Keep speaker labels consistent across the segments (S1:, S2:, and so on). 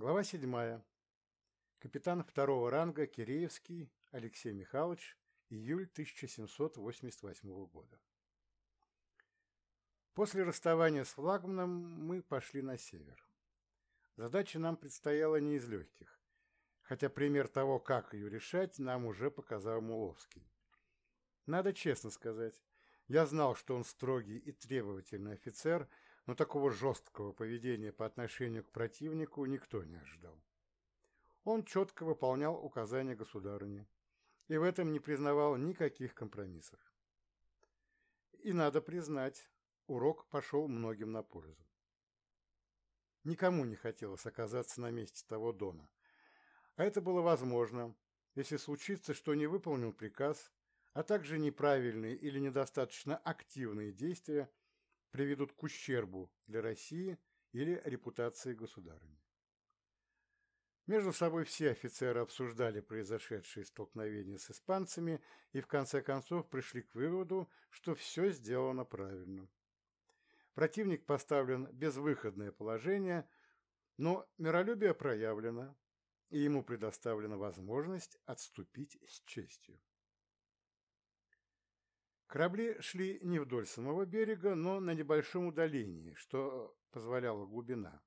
S1: Глава 7. Капитан второго ранга Киреевский Алексей Михайлович, июль 1788 года. После расставания с флагманом мы пошли на север. Задача нам предстояла не из легких, хотя пример того, как ее решать, нам уже показал Муловский. Надо честно сказать, я знал, что он строгий и требовательный офицер, но такого жесткого поведения по отношению к противнику никто не ожидал. Он четко выполнял указания государыни и в этом не признавал никаких компромиссов. И надо признать, урок пошел многим на пользу. Никому не хотелось оказаться на месте того Дона. А это было возможно, если случится, что не выполнил приказ, а также неправильные или недостаточно активные действия приведут к ущербу для России или репутации государыни. Между собой все офицеры обсуждали произошедшие столкновения с испанцами и в конце концов пришли к выводу, что все сделано правильно. Противник поставлен безвыходное положение, но миролюбие проявлено, и ему предоставлена возможность отступить с честью. Корабли шли не вдоль самого берега, но на небольшом удалении, что позволяла глубина.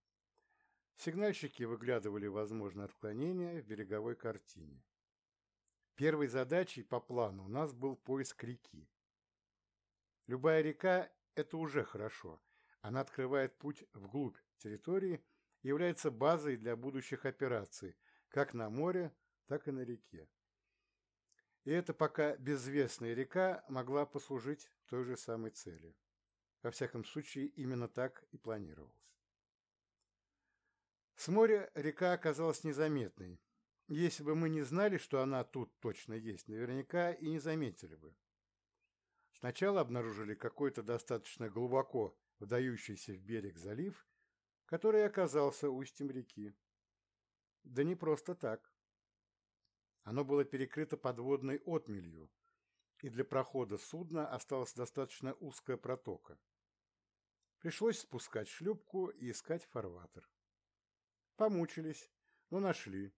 S1: Сигнальщики выглядывали возможное отклонение в береговой картине. Первой задачей по плану у нас был поиск реки. Любая река – это уже хорошо. Она открывает путь вглубь территории и является базой для будущих операций, как на море, так и на реке. И эта пока безвестная река могла послужить той же самой цели. Во всяком случае, именно так и планировалось. С моря река оказалась незаметной. Если бы мы не знали, что она тут точно есть, наверняка и не заметили бы. Сначала обнаружили какой-то достаточно глубоко вдающийся в берег залив, который оказался устьем реки. Да не просто так. Оно было перекрыто подводной отмелью, и для прохода судна осталась достаточно узкая протока. Пришлось спускать шлюпку и искать фарватер. Помучились, но нашли,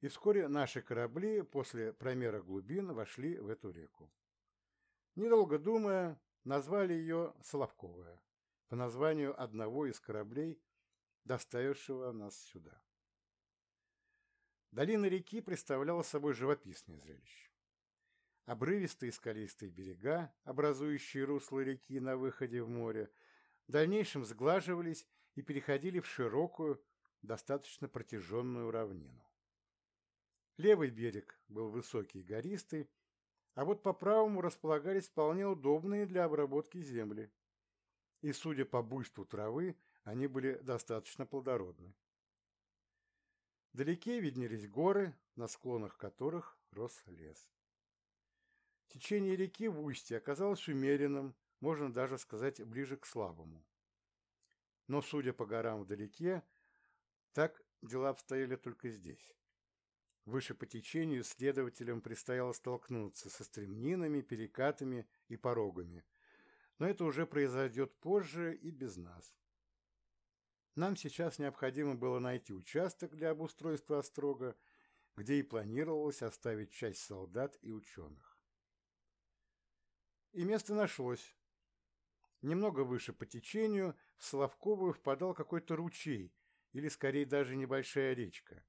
S1: и вскоре наши корабли после промера глубин вошли в эту реку. Недолго думая, назвали ее Соловковая, по названию одного из кораблей, доставившего нас сюда. Долина реки представляла собой живописное зрелище. Обрывистые скалистые берега, образующие русло реки на выходе в море, в дальнейшем сглаживались и переходили в широкую, достаточно протяженную равнину. Левый берег был высокий и гористый, а вот по правому располагались вполне удобные для обработки земли. И, судя по буйству травы, они были достаточно плодородны. Вдалеке виднелись горы, на склонах которых рос лес. Течение реки в устье оказалось умеренным, можно даже сказать, ближе к слабому. Но, судя по горам вдалеке, так дела обстояли только здесь. Выше по течению следователям предстояло столкнуться со стремнинами, перекатами и порогами, но это уже произойдет позже и без нас. Нам сейчас необходимо было найти участок для обустройства острога, где и планировалось оставить часть солдат и ученых. И место нашлось. Немного выше по течению в Соловковую впадал какой-то ручей, или скорее даже небольшая речка.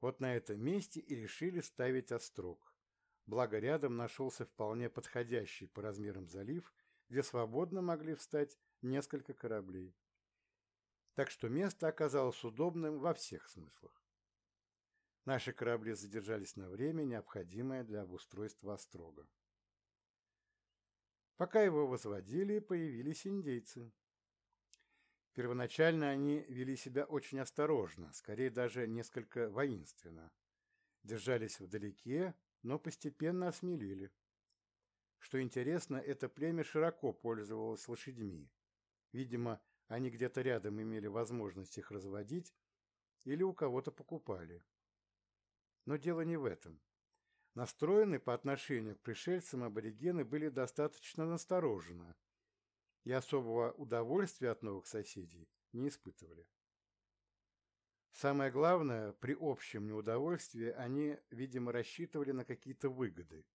S1: Вот на этом месте и решили ставить острог. Благо рядом нашелся вполне подходящий по размерам залив, где свободно могли встать несколько кораблей так что место оказалось удобным во всех смыслах. Наши корабли задержались на время, необходимое для обустройства острога. Пока его возводили, появились индейцы. Первоначально они вели себя очень осторожно, скорее даже несколько воинственно. Держались вдалеке, но постепенно осмелели. Что интересно, это племя широко пользовалось лошадьми. Видимо, они где-то рядом имели возможность их разводить или у кого-то покупали. Но дело не в этом. Настроены по отношению к пришельцам аборигены были достаточно настороженно и особого удовольствия от новых соседей не испытывали. Самое главное, при общем неудовольствии они, видимо, рассчитывали на какие-то выгоды.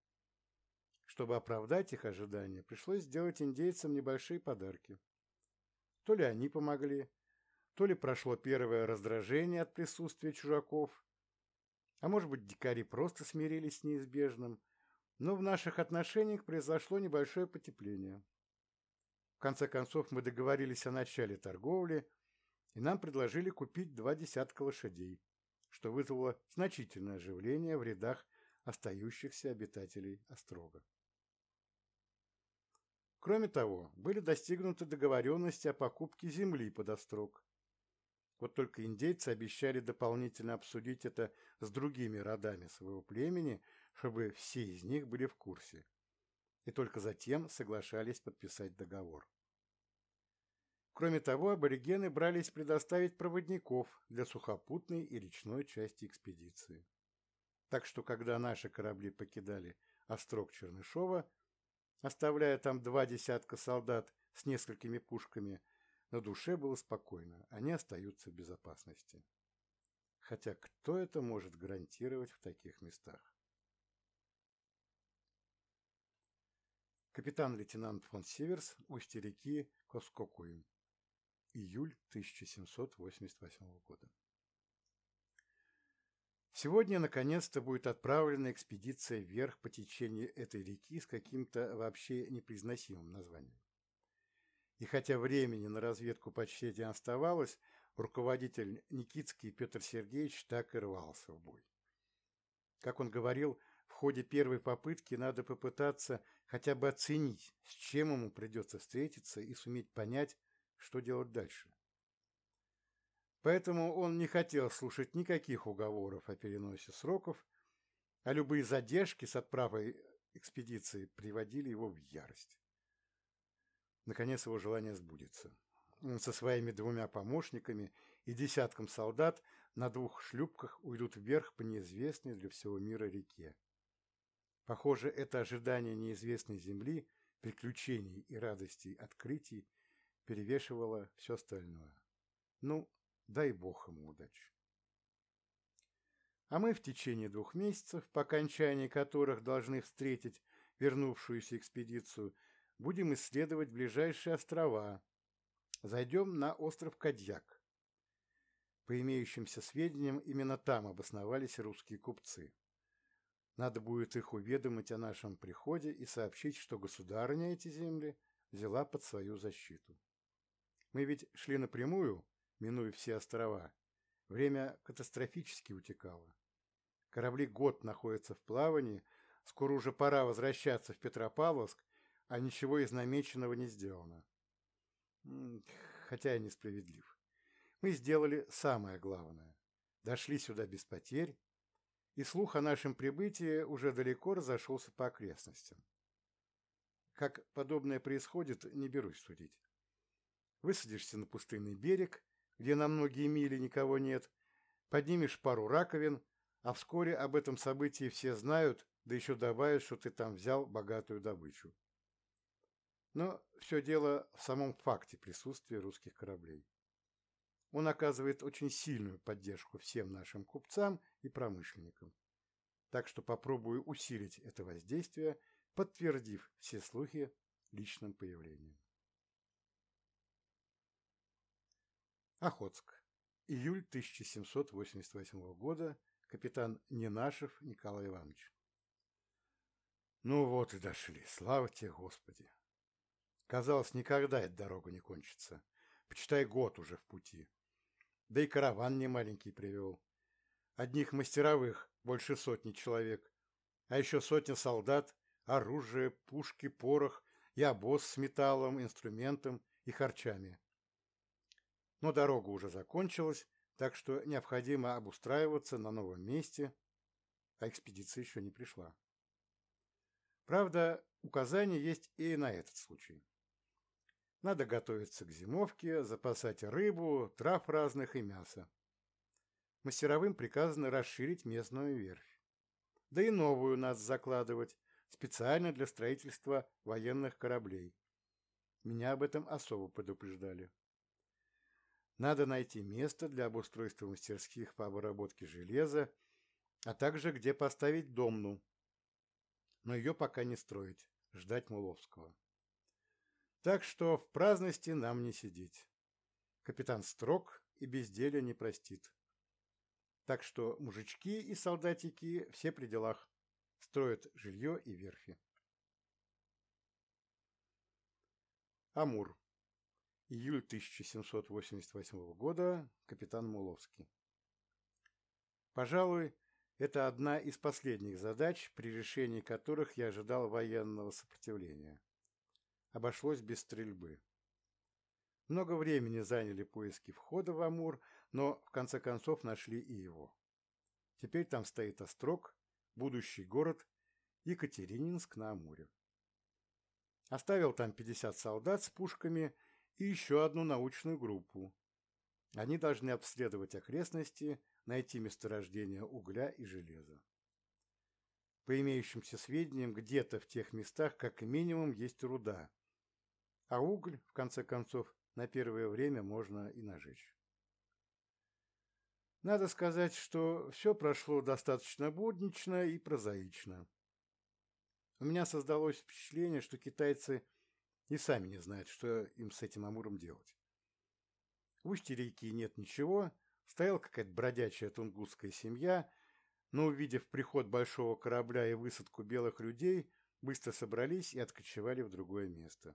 S1: Чтобы оправдать их ожидания, пришлось сделать индейцам небольшие подарки. То ли они помогли, то ли прошло первое раздражение от присутствия чужаков, а может быть, дикари просто смирились с неизбежным, но в наших отношениях произошло небольшое потепление. В конце концов, мы договорились о начале торговли, и нам предложили купить два десятка лошадей, что вызвало значительное оживление в рядах остающихся обитателей острога. Кроме того, были достигнуты договоренности о покупке земли под острог. Вот только индейцы обещали дополнительно обсудить это с другими родами своего племени, чтобы все из них были в курсе. И только затем соглашались подписать договор. Кроме того, аборигены брались предоставить проводников для сухопутной и речной части экспедиции. Так что, когда наши корабли покидали острог Чернышова, оставляя там два десятка солдат с несколькими пушками, на душе было спокойно, они остаются в безопасности. Хотя кто это может гарантировать в таких местах? Капитан-лейтенант фон Северс, устье реки Коскокуин. Июль 1788 года. Сегодня, наконец-то, будет отправлена экспедиция вверх по течению этой реки с каким-то вообще непроизносимым названием. И хотя времени на разведку почти не оставалось, руководитель Никитский Петр Сергеевич так и рвался в бой. Как он говорил, в ходе первой попытки надо попытаться хотя бы оценить, с чем ему придется встретиться и суметь понять, что делать дальше. Поэтому он не хотел слушать никаких уговоров о переносе сроков, а любые задержки с отправой экспедиции приводили его в ярость. Наконец его желание сбудется. Он со своими двумя помощниками и десятком солдат на двух шлюпках уйдут вверх по неизвестной для всего мира реке. Похоже, это ожидание неизвестной земли, приключений и радостей открытий перевешивало все остальное. Ну, Дай бог ему удачи. А мы в течение двух месяцев, по окончании которых должны встретить вернувшуюся экспедицию, будем исследовать ближайшие острова. Зайдем на остров Кадьяк. По имеющимся сведениям, именно там обосновались русские купцы. Надо будет их уведомить о нашем приходе и сообщить, что государыня эти земли взяла под свою защиту. Мы ведь шли напрямую, минуя все острова. Время катастрофически утекало. Корабли год находятся в плавании, скоро уже пора возвращаться в Петропавловск, а ничего из намеченного не сделано. Хотя и несправедлив. Мы сделали самое главное. Дошли сюда без потерь, и слух о нашем прибытии уже далеко разошелся по окрестностям. Как подобное происходит, не берусь судить. Высадишься на пустынный берег, где на многие мили никого нет, поднимешь пару раковин, а вскоре об этом событии все знают, да еще добавят, что ты там взял богатую добычу. Но все дело в самом факте присутствия русских кораблей. Он оказывает очень сильную поддержку всем нашим купцам и промышленникам. Так что попробую усилить это воздействие, подтвердив все слухи личным появлением. Охотск. Июль 1788 года. Капитан Ненашев Николай Иванович. Ну вот и дошли. Слава тебе, Господи. Казалось, никогда эта дорога не кончится. Почитай год уже в пути. Да и караван не маленький привел. Одних мастеровых больше сотни человек, а еще сотня солдат, оружие, пушки, порох и обоз с металлом, инструментом и харчами. Но дорога уже закончилась, так что необходимо обустраиваться на новом месте, а экспедиция еще не пришла. Правда, указания есть и на этот случай. Надо готовиться к зимовке, запасать рыбу, трав разных и мясо. Мастеровым приказано расширить местную верфь. Да и новую надо закладывать, специально для строительства военных кораблей. Меня об этом особо предупреждали. Надо найти место для обустройства мастерских по обработке железа, а также где поставить домну. Но ее пока не строить, ждать Муловского. Так что в праздности нам не сидеть. Капитан строг и безделия не простит. Так что мужички и солдатики все при делах, строят жилье и верфи. Амур. Июль 1788 года. Капитан Муловский. Пожалуй, это одна из последних задач, при решении которых я ожидал военного сопротивления. Обошлось без стрельбы. Много времени заняли поиски входа в Амур, но в конце концов нашли и его. Теперь там стоит Острог, будущий город Екатерининск на Амуре. Оставил там 50 солдат с пушками и еще одну научную группу. Они должны обследовать окрестности, найти месторождение угля и железа. По имеющимся сведениям, где-то в тех местах как минимум есть руда, а уголь, в конце концов, на первое время можно и нажечь. Надо сказать, что все прошло достаточно буднично и прозаично. У меня создалось впечатление, что китайцы и сами не знают, что им с этим Амуром делать. В устье реки нет ничего, стояла какая-то бродячая тунгусская семья, но, увидев приход большого корабля и высадку белых людей, быстро собрались и откочевали в другое место.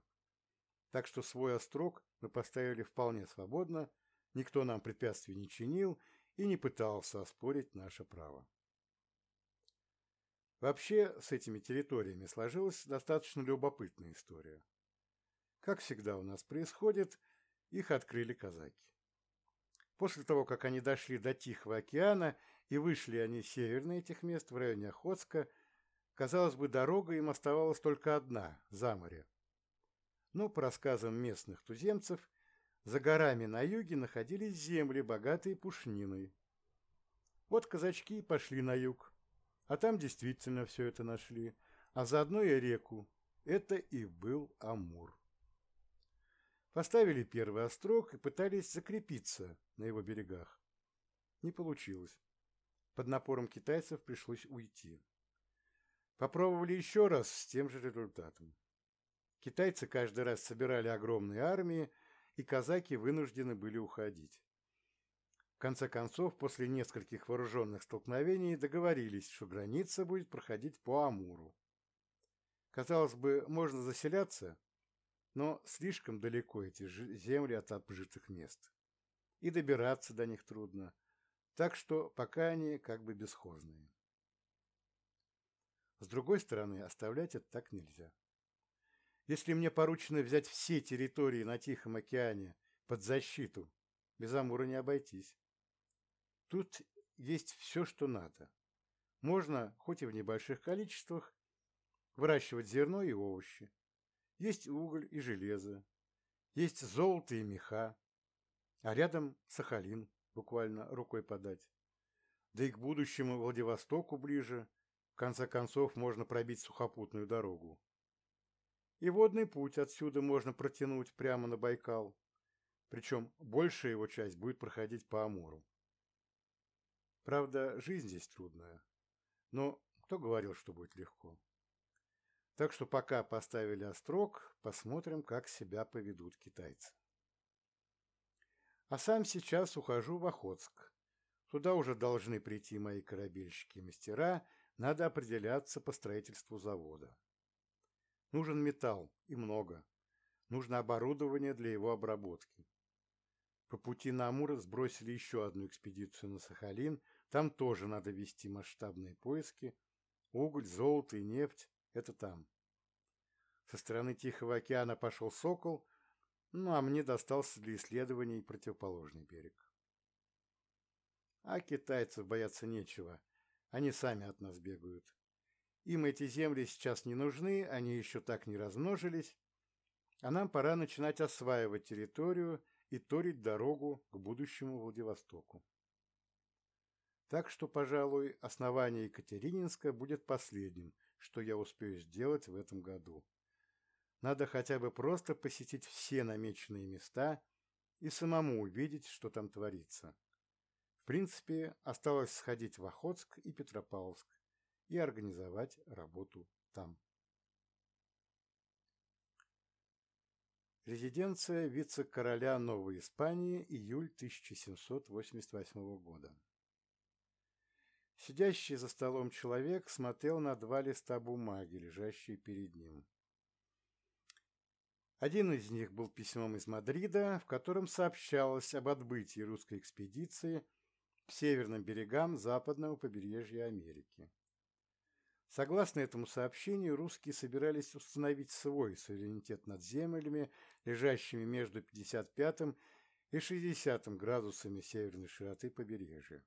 S1: Так что свой острог мы поставили вполне свободно, никто нам препятствий не чинил и не пытался оспорить наше право. Вообще, с этими территориями сложилась достаточно любопытная история. Как всегда у нас происходит, их открыли казаки. После того, как они дошли до Тихого океана и вышли они севернее этих мест, в районе Охотска, казалось бы, дорога им оставалась только одна – за море. Но, по рассказам местных туземцев, за горами на юге находились земли, богатые пушниной. Вот казачки пошли на юг, а там действительно все это нашли, а заодно и реку. Это и был Амур. Поставили первый острог и пытались закрепиться на его берегах. Не получилось. Под напором китайцев пришлось уйти. Попробовали еще раз с тем же результатом. Китайцы каждый раз собирали огромные армии, и казаки вынуждены были уходить. В конце концов, после нескольких вооруженных столкновений договорились, что граница будет проходить по Амуру. Казалось бы, можно заселяться, но слишком далеко эти земли от обжитых мест. И добираться до них трудно, так что пока они как бы бесхозные. С другой стороны, оставлять это так нельзя. Если мне поручено взять все территории на Тихом океане под защиту, без Амура не обойтись. Тут есть все, что надо. Можно, хоть и в небольших количествах, выращивать зерно и овощи. Есть уголь и железо. Есть золото и меха. А рядом Сахалин, буквально рукой подать. Да и к будущему Владивостоку ближе. В конце концов, можно пробить сухопутную дорогу и водный путь отсюда можно протянуть прямо на Байкал, причем большая его часть будет проходить по Амуру. Правда, жизнь здесь трудная, но кто говорил, что будет легко? Так что пока поставили острог, посмотрим, как себя поведут китайцы. А сам сейчас ухожу в Охотск. Туда уже должны прийти мои корабельщики мастера, надо определяться по строительству завода. Нужен металл, и много. Нужно оборудование для его обработки. По пути на Амур сбросили еще одну экспедицию на Сахалин. Там тоже надо вести масштабные поиски. Уголь, золото и нефть – это там. Со стороны Тихого океана пошел Сокол, ну а мне достался для исследований противоположный берег. А китайцев бояться нечего. Они сами от нас бегают. Им эти земли сейчас не нужны, они еще так не размножились, а нам пора начинать осваивать территорию и торить дорогу к будущему Владивостоку. Так что, пожалуй, основание Екатерининска будет последним, что я успею сделать в этом году. Надо хотя бы просто посетить все намеченные места и самому увидеть, что там творится. В принципе, осталось сходить в Охотск и Петропавловск и организовать работу там. Резиденция вице-короля Новой Испании, июль 1788 года. Сидящий за столом человек смотрел на два листа бумаги, лежащие перед ним. Один из них был письмом из Мадрида, в котором сообщалось об отбытии русской экспедиции к северным берегам западного побережья Америки. Согласно этому сообщению, русские собирались установить свой суверенитет над землями, лежащими между 55 и 60 градусами северной широты побережья.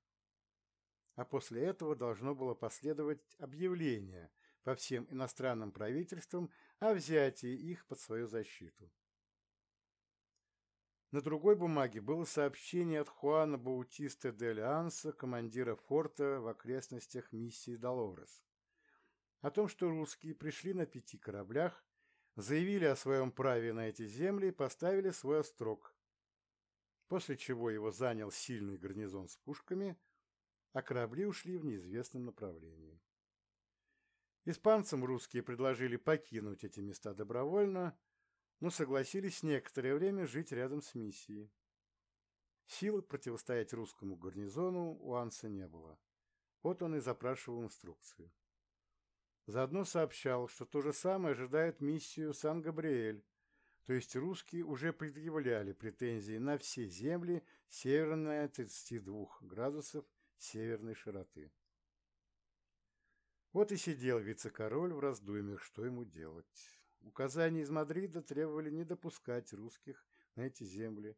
S1: А после этого должно было последовать объявление по всем иностранным правительствам о взятии их под свою защиту. На другой бумаге было сообщение от Хуана Баутиста де Альянса, командира форта в окрестностях миссии Долорес, о том, что русские пришли на пяти кораблях, заявили о своем праве на эти земли и поставили свой острог, после чего его занял сильный гарнизон с пушками, а корабли ушли в неизвестном направлении. Испанцам русские предложили покинуть эти места добровольно, но согласились некоторое время жить рядом с миссией. Силы противостоять русскому гарнизону у Анса не было. Вот он и запрашивал инструкции. Заодно сообщал, что то же самое ожидает миссию Сан-Габриэль, то есть русские уже предъявляли претензии на все земли северная 32 градусов северной широты. Вот и сидел вице-король в раздумьях, что ему делать. Указания из Мадрида требовали не допускать русских на эти земли,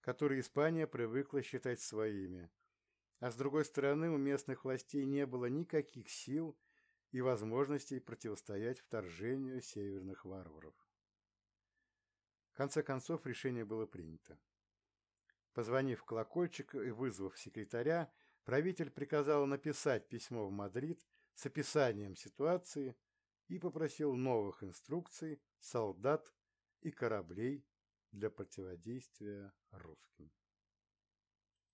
S1: которые Испания привыкла считать своими, а с другой стороны у местных властей не было никаких сил и возможностей противостоять вторжению северных варваров. В конце концов решение было принято. Позвонив в колокольчик и вызвав секретаря, правитель приказал написать письмо в Мадрид с описанием ситуации и попросил новых инструкций, солдат и кораблей для противодействия русским.